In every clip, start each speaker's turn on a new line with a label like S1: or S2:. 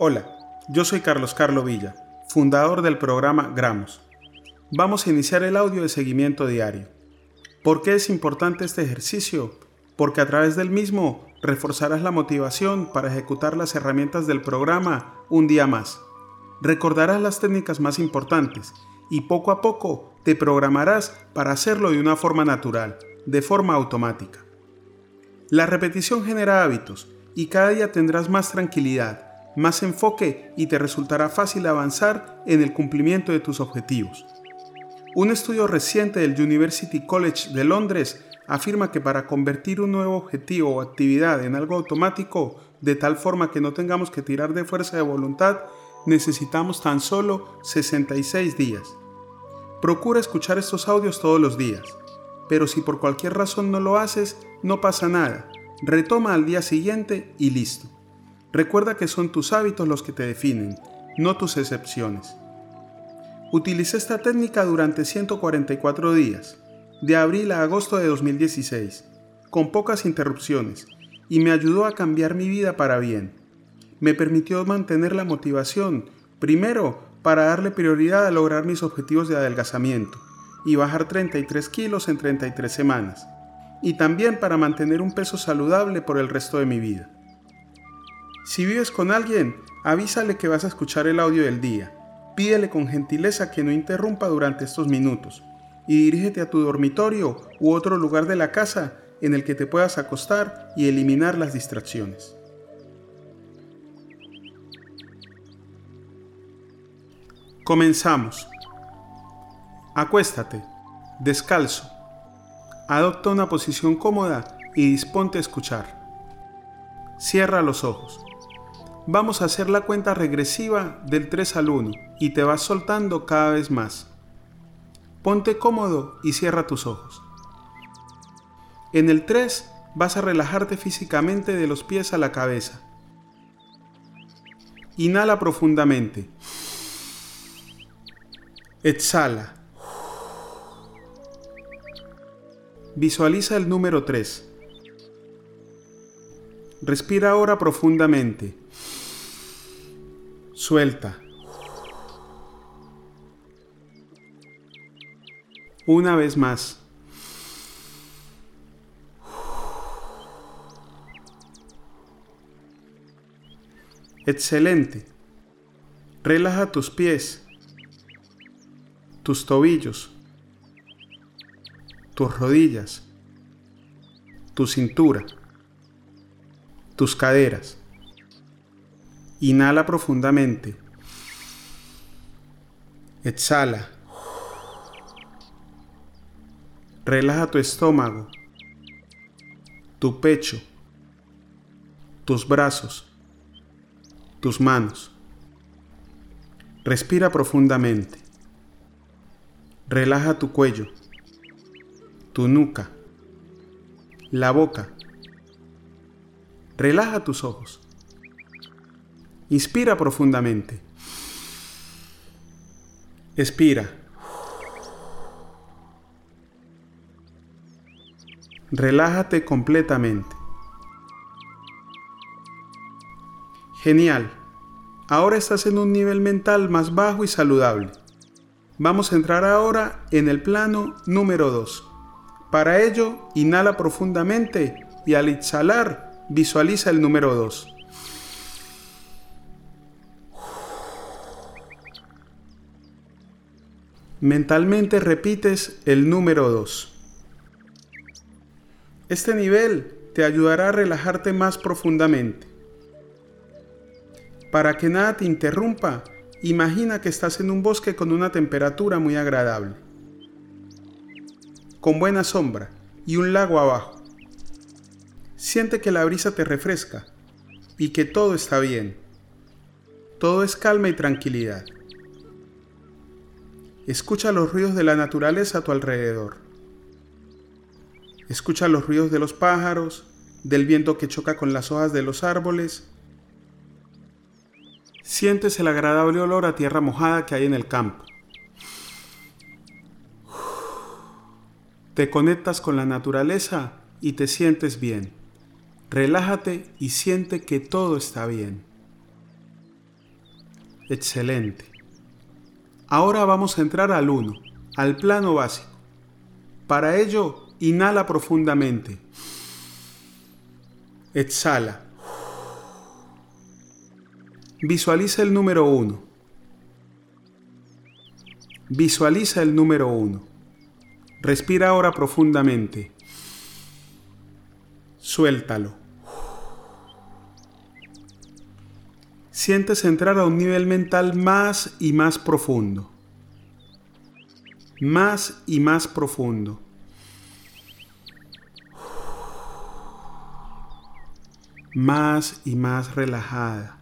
S1: Hola, yo soy Carlos Carlo Villa, fundador del programa Gramos. Vamos a iniciar el audio de seguimiento diario. ¿Por qué es importante este ejercicio? Porque a través del mismo reforzarás la motivación para ejecutar las herramientas del programa un día más. Recordarás las técnicas más importantes y poco a poco te programarás para hacerlo de una forma natural, de forma automática. La repetición genera hábitos y cada día tendrás más tranquilidad, más enfoque y te resultará fácil avanzar en el cumplimiento de tus objetivos. Un estudio reciente del University College de Londres afirma que para convertir un nuevo objetivo o actividad en algo automático, de tal forma que no tengamos que tirar de fuerza de voluntad, necesitamos tan solo 66 días. Procura escuchar estos audios todos los días, pero si por cualquier razón no lo haces, no pasa nada. Retoma al día siguiente y listo. Recuerda que son tus hábitos los que te definen, no tus excepciones. Utilicé esta técnica durante 144 días, de abril a agosto de 2016, con pocas interrupciones, y me ayudó a cambiar mi vida para bien. Me permitió mantener la motivación, primero para darle prioridad a lograr mis objetivos de adelgazamiento y bajar 33 kilos en 33 semanas, y también para mantener un peso saludable por el resto de mi vida. Si vives con alguien, avísale que vas a escuchar el audio del día Pídele con gentileza que no interrumpa durante estos minutos y dirígete a tu dormitorio u otro lugar de la casa en el que te puedas acostar y eliminar las distracciones. Comenzamos. Acuéstate, descalzo. Adopta una posición cómoda y disponte a escuchar. Cierra los ojos. Vamos a hacer la cuenta regresiva del 3 al 1 y te vas soltando cada vez más. Ponte cómodo y cierra tus ojos. En el 3 vas a relajarte físicamente de los pies a la cabeza. Inhala profundamente. Exhala. Visualiza el número 3. Respira ahora profundamente. Suelta. Una vez más. Excelente. Relaja tus pies, tus tobillos, tus rodillas, tu cintura, tus caderas. Inhala profundamente. Exhala. Relaja tu estómago, tu pecho, tus brazos, tus manos. Respira profundamente. Relaja tu cuello, tu nuca, la boca. Relaja tus ojos. Inspira profundamente. Expira. Relájate completamente. Genial. Ahora estás en un nivel mental más bajo y saludable. Vamos a entrar ahora en el plano número 2. Para ello, inhala profundamente y al exhalar, visualiza el número 2. Mentalmente repites el número 2. Este nivel te ayudará a relajarte más profundamente. Para que nada te interrumpa, imagina que estás en un bosque con una temperatura muy agradable, con buena sombra y un lago abajo. Siente que la brisa te refresca y que todo está bien. Todo es calma y tranquilidad. Escucha los ruidos de la naturaleza a tu alrededor. Escucha los ruidos de los pájaros, del viento que choca con las hojas de los árboles. Sientes el agradable olor a tierra mojada que hay en el campo. Te conectas con la naturaleza y te sientes bien. Relájate y siente que todo está bien. Excelente. Ahora vamos a entrar al 1, al plano básico. Para ello, inhala profundamente. Exhala. Visualiza el número 1. Visualiza el número 1. Respira ahora profundamente. Suéltalo. Sientes entrar a un nivel mental más y más profundo. Más y más profundo. Más y más relajada.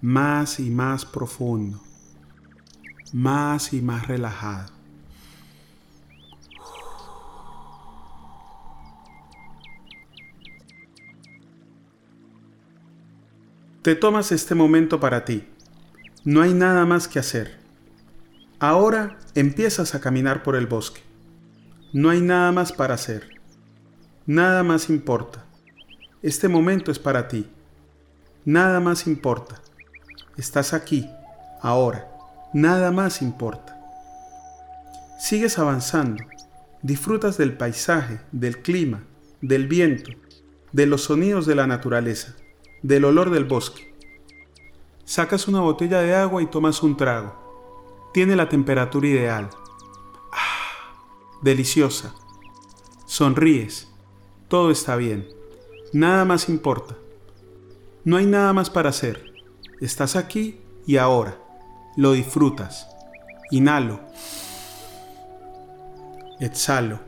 S1: Más y más profundo. Más y más relajado. Te tomas este momento para ti. No hay nada más que hacer. Ahora empiezas a caminar por el bosque. No hay nada más para hacer. Nada más importa. Este momento es para ti. Nada más importa. Estás aquí, ahora. Nada más importa. Sigues avanzando. Disfrutas del paisaje, del clima, del viento, de los sonidos de la naturaleza del olor del bosque. Sacas una botella de agua y tomas un trago. Tiene la temperatura ideal. Ah, deliciosa. Sonríes. Todo está bien. Nada más importa. No hay nada más para hacer. Estás aquí y ahora. Lo disfrutas. Inhalo. Exhalo.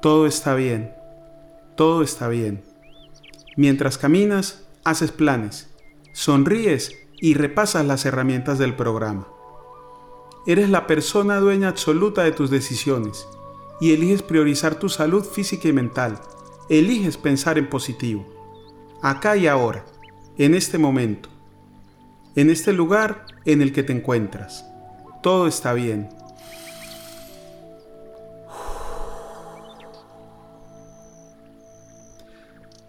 S1: Todo está bien. Todo está bien. Mientras caminas, haces planes, sonríes y repasas las herramientas del programa. Eres la persona dueña absoluta de tus decisiones y eliges priorizar tu salud física y mental. Eliges pensar en positivo. Acá y ahora, en este momento, en este lugar en el que te encuentras. Todo está bien.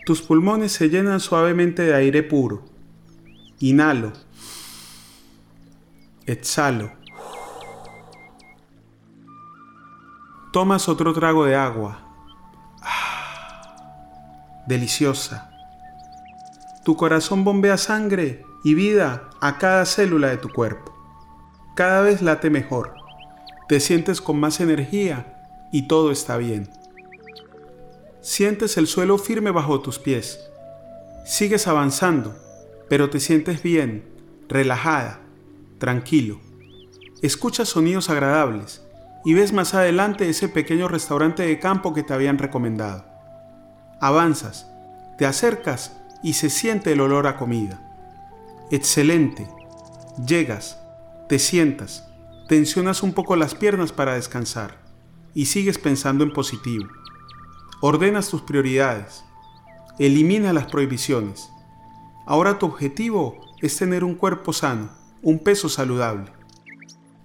S1: Tus pulmones se llenan suavemente de aire puro. Inhalo. Exhalo. Tomas otro trago de agua. deliciosa. Tu corazón bombea sangre y vida a cada célula de tu cuerpo. Cada vez late mejor. Te sientes con más energía y todo está bien. Sientes el suelo firme bajo tus pies. Sigues avanzando, pero te sientes bien, relajada, tranquilo. Escuchas sonidos agradables y ves más adelante ese pequeño restaurante de campo que te habían recomendado. Avanzas, te acercas y se siente el olor a comida. Excelente. Llegas, te sientas, tensionas un poco las piernas para descansar y sigues pensando en positivo. Ordenas tus prioridades. Elimina las prohibiciones. Ahora tu objetivo es tener un cuerpo sano, un peso saludable.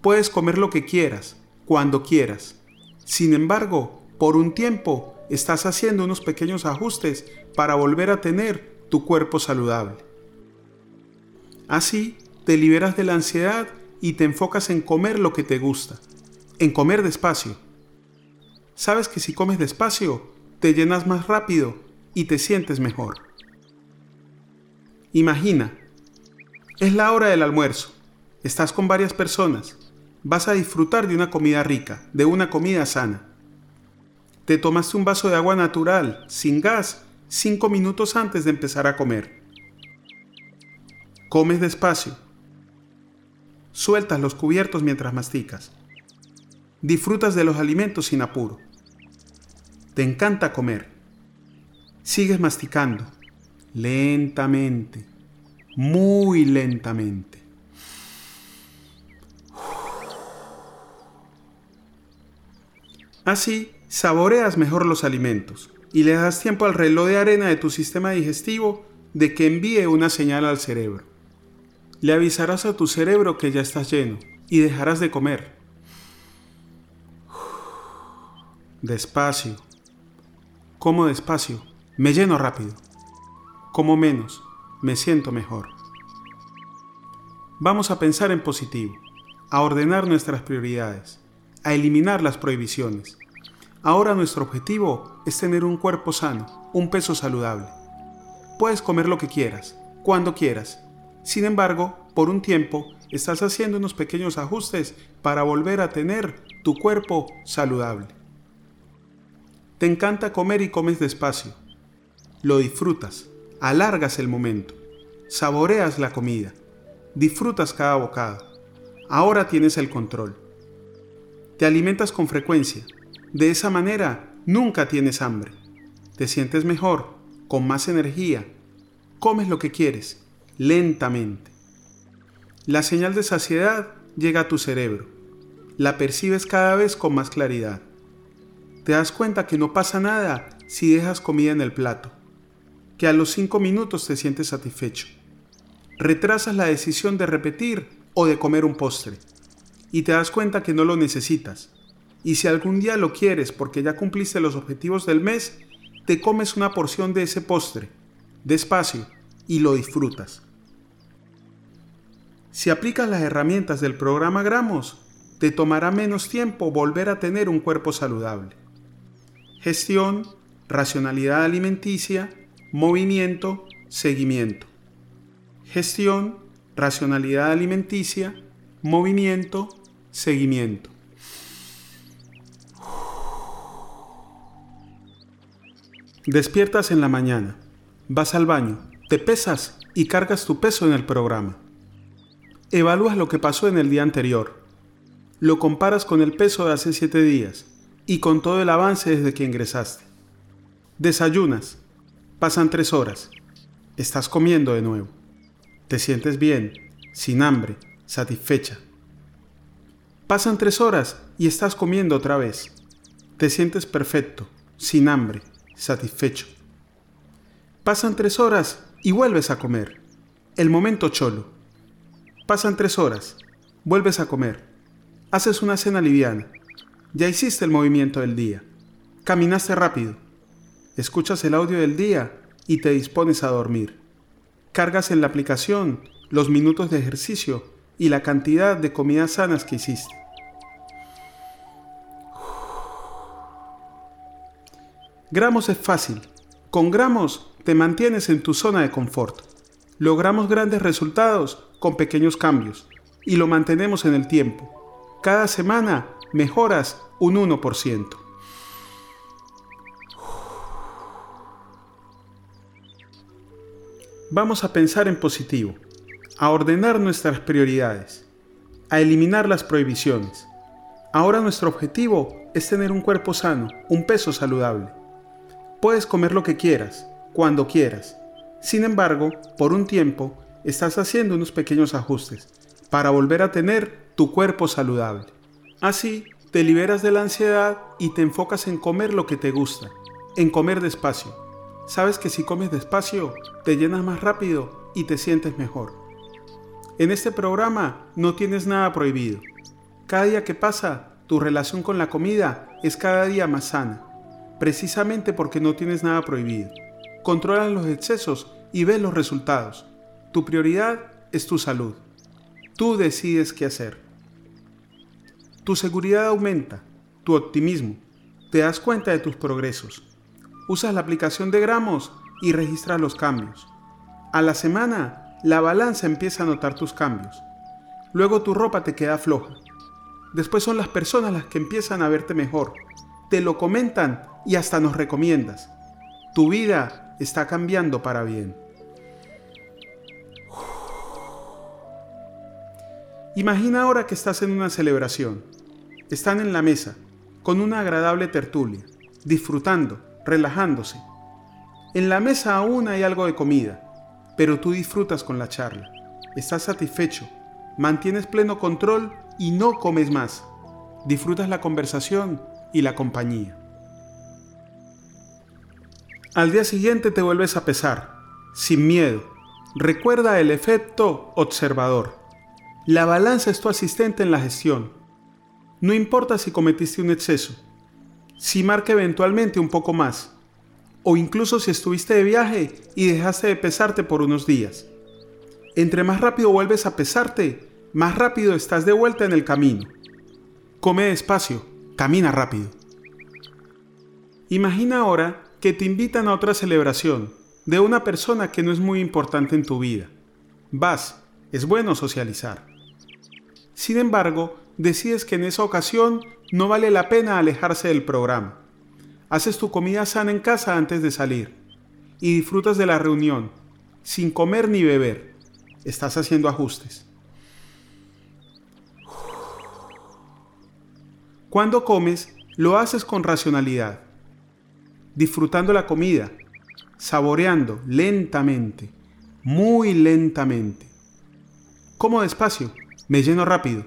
S1: Puedes comer lo que quieras, cuando quieras. Sin embargo, por un tiempo estás haciendo unos pequeños ajustes para volver a tener tu cuerpo saludable. Así, te liberas de la ansiedad y te enfocas en comer lo que te gusta, en comer despacio. Sabes que si comes despacio, te llenas más rápido y te sientes mejor. Imagina, es la hora del almuerzo, estás con varias personas, vas a disfrutar de una comida rica, de una comida sana. Te tomaste un vaso de agua natural, sin gas, cinco minutos antes de empezar a comer. Comes despacio. Sueltas los cubiertos mientras masticas. Disfrutas de los alimentos sin apuro. Te encanta comer. Sigues masticando, lentamente, muy lentamente. Así, saboreas mejor los alimentos y le das tiempo al reloj de arena de tu sistema digestivo de que envíe una señal al cerebro. Le avisarás a tu cerebro que ya estás lleno y dejarás de comer. Despacio, Como despacio, me lleno rápido. Como menos, me siento mejor. Vamos a pensar en positivo, a ordenar nuestras prioridades, a eliminar las prohibiciones. Ahora nuestro objetivo es tener un cuerpo sano, un peso saludable. Puedes comer lo que quieras, cuando quieras. Sin embargo, por un tiempo estás haciendo unos pequeños ajustes para volver a tener tu cuerpo saludable. Te encanta comer y comes despacio. Lo disfrutas, alargas el momento, saboreas la comida, disfrutas cada bocado. Ahora tienes el control. Te alimentas con frecuencia. De esa manera nunca tienes hambre. Te sientes mejor, con más energía. Comes lo que quieres, lentamente. La señal de saciedad llega a tu cerebro. La percibes cada vez con más claridad. Te das cuenta que no pasa nada si dejas comida en el plato, que a los cinco minutos te sientes satisfecho. Retrasas la decisión de repetir o de comer un postre y te das cuenta que no lo necesitas. Y si algún día lo quieres porque ya cumpliste los objetivos del mes, te comes una porción de ese postre, despacio, y lo disfrutas. Si aplicas las herramientas del programa Gramos, te tomará menos tiempo volver a tener un cuerpo saludable. Gestión, racionalidad alimenticia, movimiento, seguimiento. Gestión, racionalidad alimenticia, movimiento, seguimiento. Despiertas en la mañana, vas al baño, te pesas y cargas tu peso en el programa. Evalúas lo que pasó en el día anterior. Lo comparas con el peso de hace siete días y con todo el avance desde que ingresaste. Desayunas. Pasan tres horas. Estás comiendo de nuevo. Te sientes bien, sin hambre, satisfecha. Pasan tres horas y estás comiendo otra vez. Te sientes perfecto, sin hambre, satisfecho. Pasan tres horas y vuelves a comer. El momento cholo Pasan tres horas, vuelves a comer, haces una cena liviana, ya hiciste el movimiento del día, caminaste rápido, escuchas el audio del día y te dispones a dormir. Cargas en la aplicación los minutos de ejercicio y la cantidad de comidas sanas que hiciste. Gramos es fácil. Con gramos te mantienes en tu zona de confort. Logramos grandes resultados con pequeños cambios y lo mantenemos en el tiempo. Cada semana mejoras un 1%. Vamos a pensar en positivo, a ordenar nuestras prioridades, a eliminar las prohibiciones. Ahora nuestro objetivo es tener un cuerpo sano, un peso saludable. Puedes comer lo que quieras, cuando quieras. Sin embargo, por un tiempo, estás haciendo unos pequeños ajustes para volver a tener tu cuerpo saludable. Así, te liberas de la ansiedad y te enfocas en comer lo que te gusta, en comer despacio. Sabes que si comes despacio, te llenas más rápido y te sientes mejor. En este programa no tienes nada prohibido. Cada día que pasa, tu relación con la comida es cada día más sana, precisamente porque no tienes nada prohibido. Controlas los excesos y ves los resultados. Tu prioridad es tu salud. Tú decides qué hacer. Tu seguridad aumenta, tu optimismo. Te das cuenta de tus progresos. Usas la aplicación de gramos y registras los cambios. A la semana, la balanza empieza a notar tus cambios. Luego tu ropa te queda floja. Después son las personas las que empiezan a verte mejor. Te lo comentan y hasta nos recomiendas. Tu vida está cambiando para bien. Imagina ahora que estás en una celebración. Están en la mesa, con una agradable tertulia, disfrutando, relajándose. En la mesa aún hay algo de comida, pero tú disfrutas con la charla. Estás satisfecho, mantienes pleno control y no comes más. Disfrutas la conversación y la compañía. Al día siguiente te vuelves a pesar, sin miedo. Recuerda el efecto observador. La balanza es tu asistente en la gestión. No importa si cometiste un exceso, si marca eventualmente un poco más. o incluso si estuviste de viaje y dejaste de pesarte por unos días. Entre más rápido vuelves a pesarte, más rápido estás de vuelta en el camino. Come despacio, camina rápido. Imagina ahora que te invitan a otra celebración de una persona que no es muy importante en tu vida. Vas, es bueno socializar. Sin embargo, decides que en esa ocasión no vale la pena alejarse del programa. Haces tu comida sana en casa antes de salir y disfrutas de la reunión, sin comer ni beber. Estás haciendo ajustes. Cuando comes, lo haces con racionalidad, disfrutando la comida, saboreando lentamente, muy lentamente. Como despacio, me lleno rápido.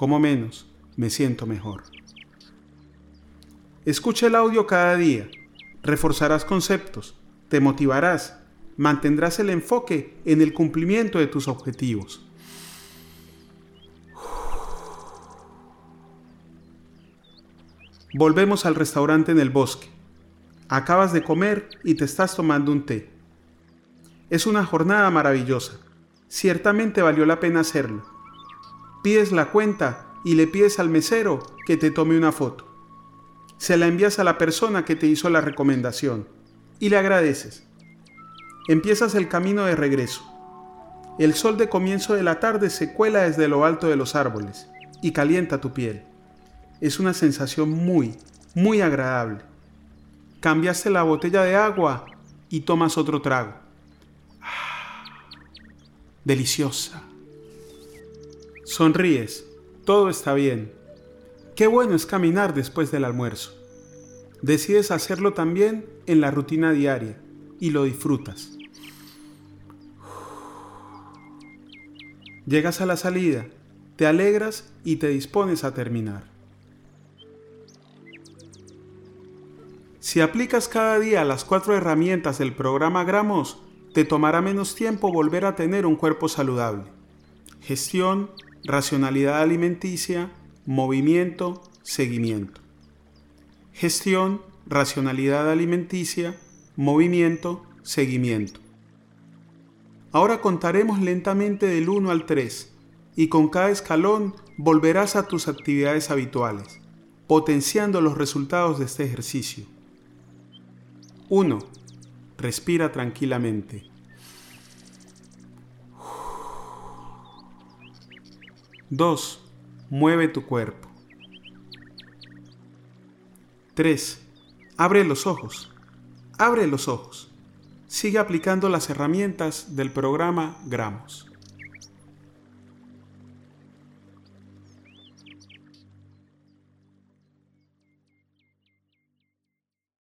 S1: Como menos, me siento mejor. Escucha el audio cada día. Reforzarás conceptos, te motivarás, mantendrás el enfoque en el cumplimiento de tus objetivos. Volvemos al restaurante en el bosque. Acabas de comer y te estás tomando un té. Es una jornada maravillosa. Ciertamente valió la pena hacerlo. Pides la cuenta y le pides al mesero que te tome una foto. Se la envías a la persona que te hizo la recomendación y le agradeces. Empiezas el camino de regreso. El sol de comienzo de la tarde se cuela desde lo alto de los árboles y calienta tu piel. Es una sensación muy, muy agradable. Cambiaste la botella de agua y tomas otro trago. Ah, deliciosa. Sonríes, todo está bien. Qué bueno es caminar después del almuerzo. Decides hacerlo también en la rutina diaria y lo disfrutas. Llegas a la salida, te alegras y te dispones a terminar. Si aplicas cada día las cuatro herramientas del programa Gramos, te tomará menos tiempo volver a tener un cuerpo saludable. Gestión, racionalidad alimenticia, movimiento, seguimiento. Gestión, racionalidad alimenticia, movimiento, seguimiento. Ahora contaremos lentamente del 1 al 3 y con cada escalón volverás a tus actividades habituales, potenciando los resultados de este ejercicio. 1. Respira tranquilamente. 2. Mueve tu cuerpo. 3. Abre los ojos. Abre los ojos. Sigue aplicando las herramientas del programa Gramos.